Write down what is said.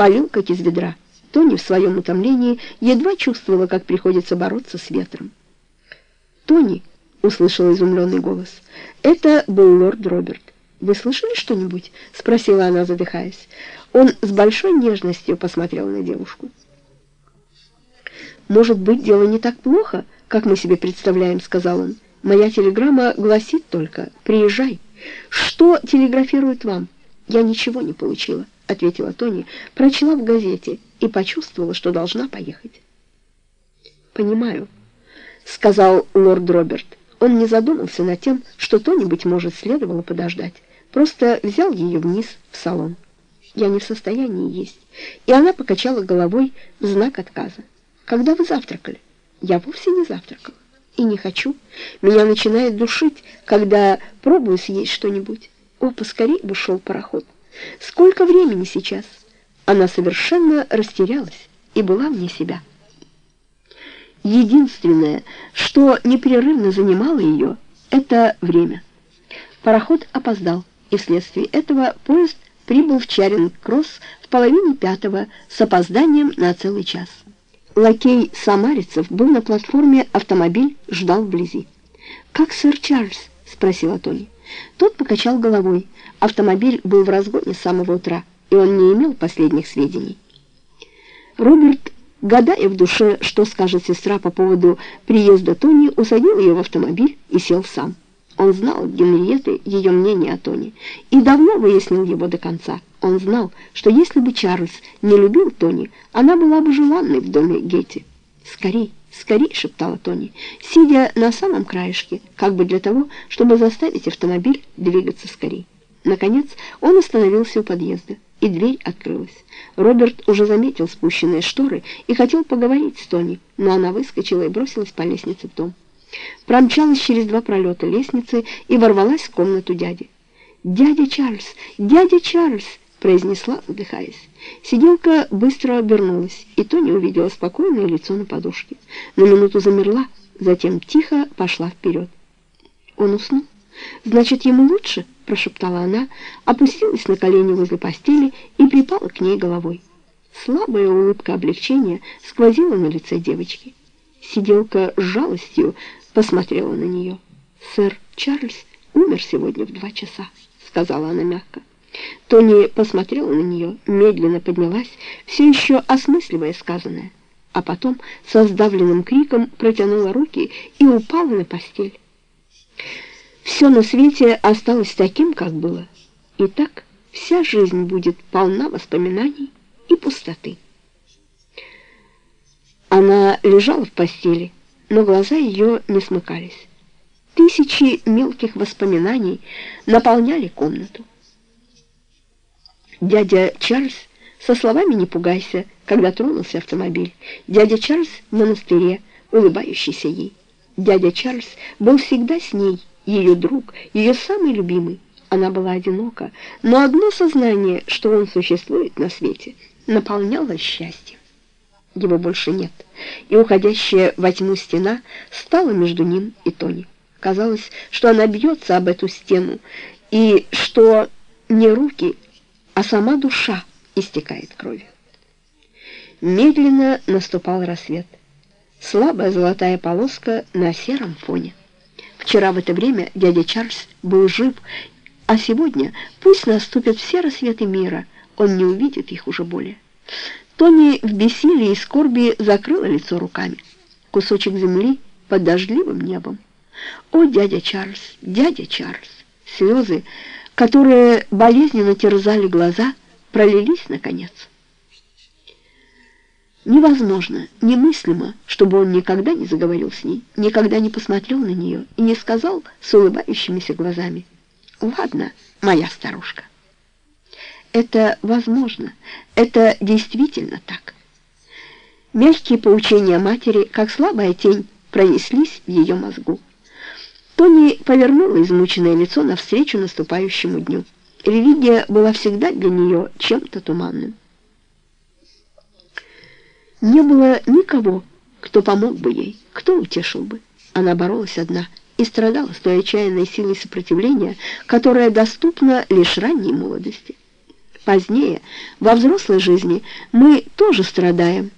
полил, как из ведра. Тони в своем утомлении едва чувствовала, как приходится бороться с ветром. «Тони!» — услышал изумленный голос. Это был лорд Роберт. «Вы слышали что-нибудь?» — спросила она, задыхаясь. Он с большой нежностью посмотрел на девушку. «Может быть, дело не так плохо, как мы себе представляем», — сказал он. «Моя телеграмма гласит только «Приезжай». Что телеграфирует вам?» «Я ничего не получила», — ответила Тони, прочла в газете и почувствовала, что должна поехать. «Понимаю», — сказал лорд Роберт. Он не задумался над тем, что Тони, быть может, следовало подождать. Просто взял ее вниз в салон. «Я не в состоянии есть». И она покачала головой в знак отказа. «Когда вы завтракали?» «Я вовсе не завтракала. И не хочу. Меня начинает душить, когда пробую съесть что-нибудь. О, поскорей бы шел пароход. Сколько времени сейчас?» Она совершенно растерялась и была вне себя. Единственное, что непрерывно занимало ее, это время. Пароход опоздал, и вследствие этого поезд прибыл в Чаринг-Кросс в половине пятого с опозданием на целый час. Лакей Самарицев был на платформе, автомобиль ждал вблизи. «Как сэр Чарльз?» — спросила Тони. Тот покачал головой. Автомобиль был в разгоне с самого утра, и он не имел последних сведений. Роберт гадая в душе, что скажет сестра по поводу приезда Тони, усадил ее в автомобиль и сел сам. Он знал Генриеты ее мнение о Тони и давно выяснил его до конца. Он знал, что если бы Чарльз не любил Тони, она была бы желанной в доме Гетти. «Скорей, скорей!» — шептала Тони, сидя на самом краешке, как бы для того, чтобы заставить автомобиль двигаться скорей. Наконец он остановился у подъезда и дверь открылась. Роберт уже заметил спущенные шторы и хотел поговорить с Тони, но она выскочила и бросилась по лестнице в дом. Промчалась через два пролета лестницы и ворвалась в комнату дяди. «Дядя Чарльз! Дядя Чарльз!» Произнесла, задыхаясь. Сиделка быстро обернулась, и Тони увидела спокойное лицо на подушке. На минуту замерла, затем тихо пошла вперед. Он уснул. «Значит, ему лучше?» — прошептала она, опустилась на колени возле постели и припала к ней головой. Слабая улыбка облегчения сквозила на лице девочки. Сиделка с жалостью посмотрела на нее. «Сэр Чарльз умер сегодня в два часа», — сказала она мягко. Тони посмотрела на нее, медленно поднялась, все еще осмысливая сказанное, а потом со сдавленным криком протянула руки и упала на постель. Все на свете осталось таким, как было. И так вся жизнь будет полна воспоминаний и пустоты. Она лежала в постели, но глаза ее не смыкались. Тысячи мелких воспоминаний наполняли комнату. Дядя Чарльз со словами «не пугайся», когда тронулся автомобиль. Дядя Чарльз в монастыре, улыбающийся ей. Дядя Чарльз был всегда с ней, ее друг, ее самый любимый. Она была одинока, но одно сознание, что он существует на свете, наполняло счастьем. Его больше нет, и уходящая во тьму стена стала между ним и Тони. Казалось, что она бьется об эту стену, и что не руки, а сама душа истекает кровью. Медленно наступал рассвет. Слабая золотая полоска на сером фоне. Вчера в это время дядя Чарльз был жив, а сегодня пусть наступят все рассветы мира, он не увидит их уже более. Тони в бессилии и скорби закрыла лицо руками. Кусочек земли под дождливым небом. О, дядя Чарльз, дядя Чарльз! Слезы, которые болезненно терзали глаза, пролились наконец. Невозможно, немыслимо, чтобы он никогда не заговорил с ней, никогда не посмотрел на нее и не сказал с улыбающимися глазами «Ладно, моя старушка». Это возможно, это действительно так. Мягкие поучения матери, как слабая тень, пронеслись в ее мозгу. Тони повернула измученное лицо навстречу наступающему дню. Религия была всегда для нее чем-то туманным. Не было никого, кто помог бы ей, кто утешил бы. Она боролась одна и страдала с той отчаянной силой сопротивления, которая доступна лишь ранней молодости. Позднее, во взрослой жизни, мы тоже страдаем.